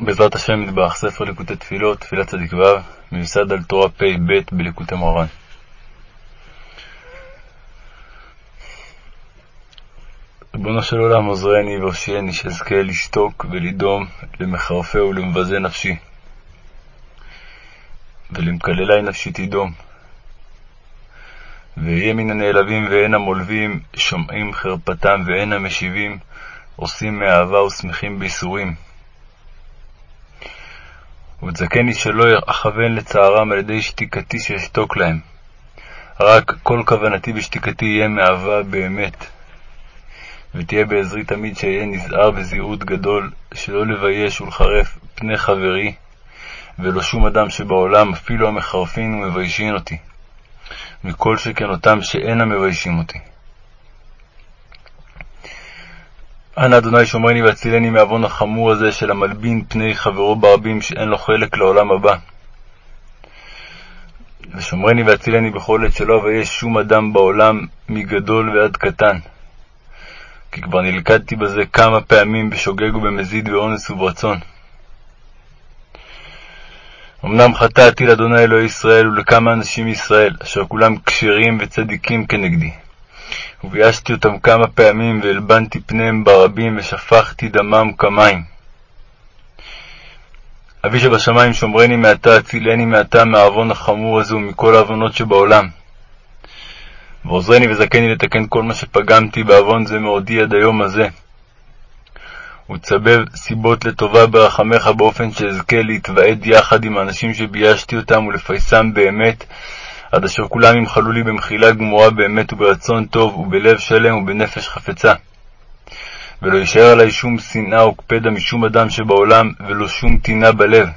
בעזרת השם נדבך, ספר ליקוטי תפילות, תפילת צדיק ו', מיוסד על תורה פ"ב בליקוטי מוהר"ן. ריבונו של עולם עוזרני והושיעני שאזכה לשתוק ולדום למחרפי ולמבזה נפשי, ולמקללי נפשי תדום. ואהיה מן הנעלבים ואין המולבים, שומעים חרפתם ואין המשיבים, עושים מאהבה ושמחים בייסורים. ותזכני שלא אכוון לצערם על ידי שתיקתי שאשתוק להם. רק כל כוונתי בשתיקתי יהיה מאהבה באמת. ותהיה בעזרי תמיד שאהיה נזהר בזהירות גדול, שלא לבייש ולחרף פני חברי, ולא שום אדם שבעולם, אפילו המחרפין ומביישין אותי, מכל שכן אותם שאינם מביישים אותי. אנא אדוני שומרני והצילני מעוון החמור הזה של המלבין פני חברו ברבים שאין לו חלק לעולם הבא. ושומרני והצילני בכל עת שלא אבייש שום אדם בעולם מגדול ועד קטן. כי כבר נלכדתי בזה כמה פעמים בשוגג ובמזיד באונס וברצון. אמנם חטאתי לאדוני אלוהי ישראל ולכמה אנשים מישראל, אשר כולם כשרים וצדיקים כנגדי. וביישתי אותם כמה פעמים, והלבנתי פניהם ברבים, ושפכתי דמם כמים. אבי שבשמיים שומרני מעתה, הצילני מעתה מהעוון החמור הזה ומכל העוונות שבעולם. ועוזרני וזכני לתקן כל מה שפגמתי בעוון זה מעודי עד היום הזה. ותסבב סיבות לטובה ברחמך באופן שאזכה להתוועד יחד עם האנשים שביישתי אותם ולפייסם באמת, עד אשר כולם ימחלו לי במחילה גמורה באמת וברצון טוב ובלב שלם ובנפש חפצה. ולא יישאר עלי שום שנאה וקפדה משום אדם שבעולם, ולא שום טינה בלב.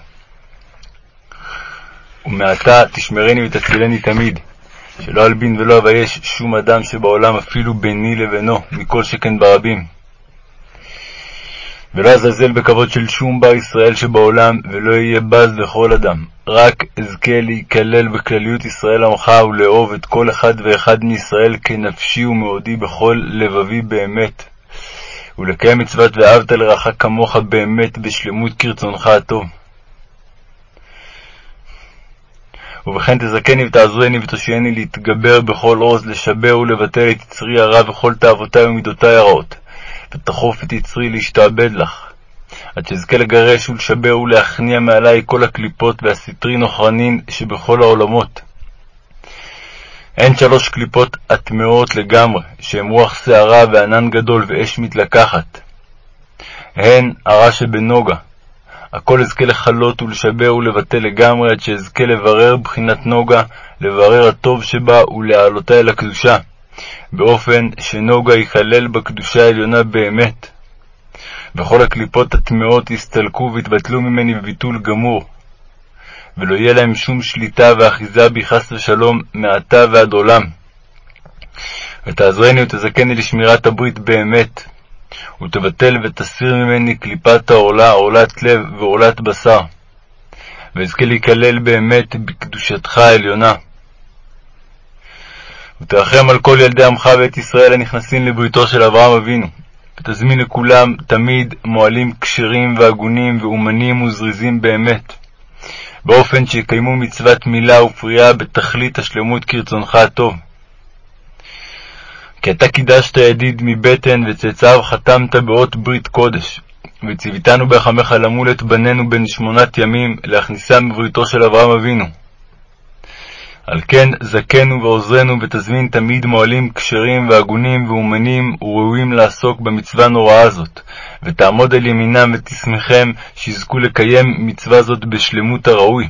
ומעתה תשמרני ותצילני תמיד, שלא אלבין ולא אבייש שום אדם שבעולם אפילו ביני לבינו, מכל שכן ברבים. ולא אזלזל בכבוד של שום בר ישראל שבעולם, ולא אהיה בז לכל אדם. רק אזכה להיכלל בכלליות ישראל עמך, ולאהוב את כל אחד ואחד מישראל כנפשי ומאודי בכל לבבי באמת. ולקיים מצוות ואהבת לרעך כמוך באמת בשלמות כרצונך הטוב. ובכן תזכני ותעזרני ותושייני להתגבר בכל עוז, לשבר ולבטל את יצרי הרע וכל תאוותי ומידותי הרעות. ותכוף את יצרי להשתעבד לך, עד שאזכה לגרש ולשבר ולהכניע מעלי כל הקליפות והסטרין נוחרנין שבכל העולמות. אין שלוש קליפות הטמעות לגמרי, שהן רוח שערה וענן גדול ואש מתלקחת. הן הרע שבנוגה. הכל אזכה לכלות ולשבר ולבטל לגמרי, עד שאזכה לברר בחינת נוגה, לברר הטוב שבה ולהעלותה אל הקדושה. באופן שנוגה ייכלל בקדושה העליונה באמת. וכל הקליפות הטמעות יסתלקו ויתבטלו ממני בביטול גמור, ולא יהיה להם שום שליטה ואחיזה בי חס ושלום מעתה ועד עולם. ותעזרני ותזכני לשמירת הברית באמת, ותבטל ותסיר ממני קליפת העורלה, עורלת לב ועורלת בשר, ואזכה להיכלל באמת בקדושתך העליונה. ותרחם על כל ילדי עמך בית ישראל הנכנסים לבריתו של אברהם אבינו, ותזמין לכולם תמיד מועלים כשרים והגונים ואומנים וזריזים באמת, באופן שיקיימו מצוות מילה ופריאה בתכלית השלמות כרצונך הטוב. כי אתה קידשת ידיד מבטן וצאצאיו חתמת באות ברית קודש, וציוויתנו ברחמך למול את בנינו בן שמונת ימים, להכניסם בבריתו של אברהם אבינו. על כן זכנו ועוזרנו ותזמין תמיד מועלים כשרים והגונים ואומנים וראויים לעסוק במצווה נוראה הזאת, ותעמוד על ימינם ותשמחם שיזכו לקיים מצווה זאת בשלמות הראוי,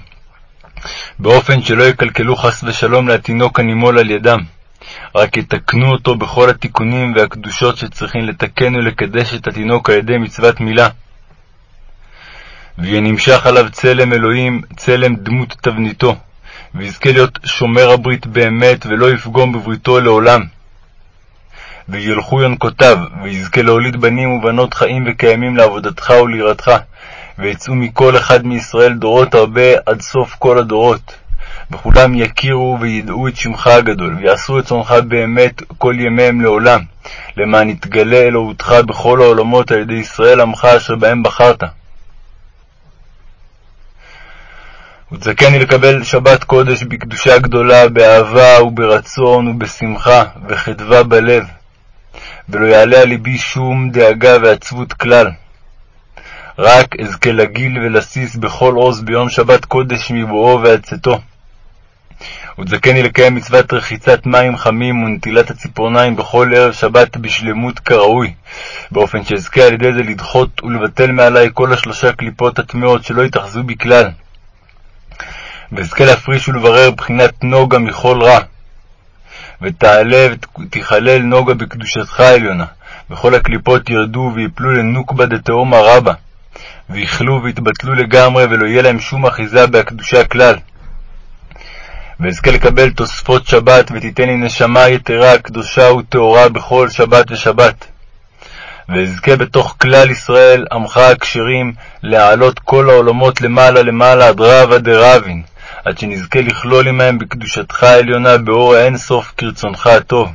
באופן שלא יקלקלו חס ושלום לתינוק הנימול על ידם, רק יתקנו אותו בכל התיקונים והקדושות שצריכים לתקן ולקדש את התינוק על ידי מצוות מילה. ויהיה נמשך עליו צלם אלוהים, צלם דמות תבניתו. ויזכה להיות שומר הברית באמת, ולא יפגום בבריתו לעולם. וילכו ינקותיו, ויזכה להוליד בנים ובנות חיים וקיימים לעבודתך וליראתך, ויצאו מכל אחד מישראל דורות הרבה עד סוף כל הדורות. וכולם יכירו וידעו את שמך הגדול, ויעשו רצונך באמת כל ימיהם לעולם, למען יתגלה אלוהותך בכל העולמות על ידי ישראל עמך אשר בהם בחרת. ותזכני לקבל שבת קודש בקדושה גדולה, באהבה וברצון ובשמחה וחדווה בלב, ולא יעלה על ליבי שום דאגה ועצבות כלל. רק אזכה לגיל ולסיס בכל עוז ביום שבת קודש מבואו ועד צאתו. ותזכני לקיים מצוות רחיצת מים חמים ונטילת הציפורניים בכל ערב שבת בשלמות כראוי, באופן שאזכה על ידי זה לדחות ולבטל מעלי כל השלושה קליפות הטמאות שלא יתאחזו בי כלל. ואזכה להפריש ולברר בחינת נוגה מכל רע. ותעלה ותיכלל נוגה בקדושתך העליונה, וכל הקליפות ירדו ויפלו לנוקבה דתהומה רבה, ויכלו ויתבטלו לגמרי, ולא יהיה להם שום אחיזה בהקדושה כלל. ואזכה לקבל תוספות שבת, ותיתן לי נשמה יתרה, קדושה וטהורה בכל שבת ושבת. ואזכה בתוך כלל ישראל, עמך הכשרים, להעלות כל העולמות למעלה למעלה עד דרבין, עד שנזכה לכלול עמהם בקדושתך העליונה באור האין סוף כרצונך הטוב.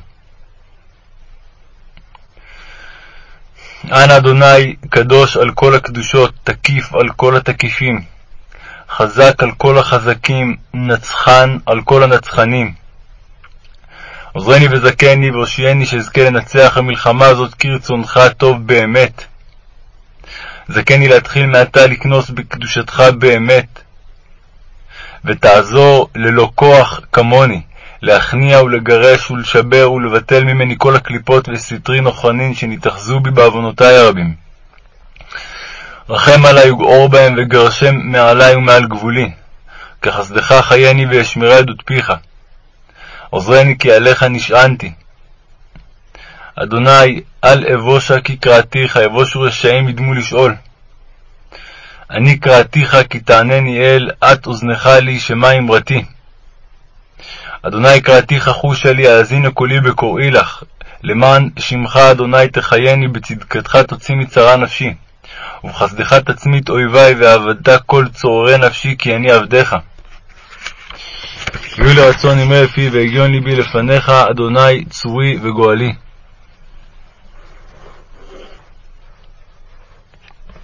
אנא אדוני, קדוש על כל הקדושות, תקיף על כל התקיפים, חזק על כל החזקים, נצחן על כל הנצחנים. עוזרני וזכני והושיעני שאזכה לנצח המלחמה הזאת כרצונך טוב באמת. זכני להתחיל מעתה לקנוס בקדושתך באמת, ותעזור ללא כוח כמוני, להכניע ולגרש ולשבר ולבטל ממני כל הקליפות וסטרין וכהנין שנתאחזו בי בעוונותי הרבים. רחם עלי וגעור בהם וגרשם מעלי ומעל גבולי. כחסדך חייני וישמרה עדות פיך. עוזרני כי עליך נשענתי. אדוני, אל אבושה כי קראתיך, אבושו רשעים ידמו לשאול. אני קראתיך כי תענני אל, את אוזנך לי, שמע אמרתי. אדוני קראתיך חושה לי, האזינה קולי בקוראי לך, למען שמך אדוני תחייני, בצדקתך תוציא מצרה נפשי. ובחסדך תצמית אויבי, ועבדת כל צוררי נפשי, כי אני עבדיך. יהיו לרצון אמרי פי, והגיון ליבי לפניך, אדוני צורי וגואלי.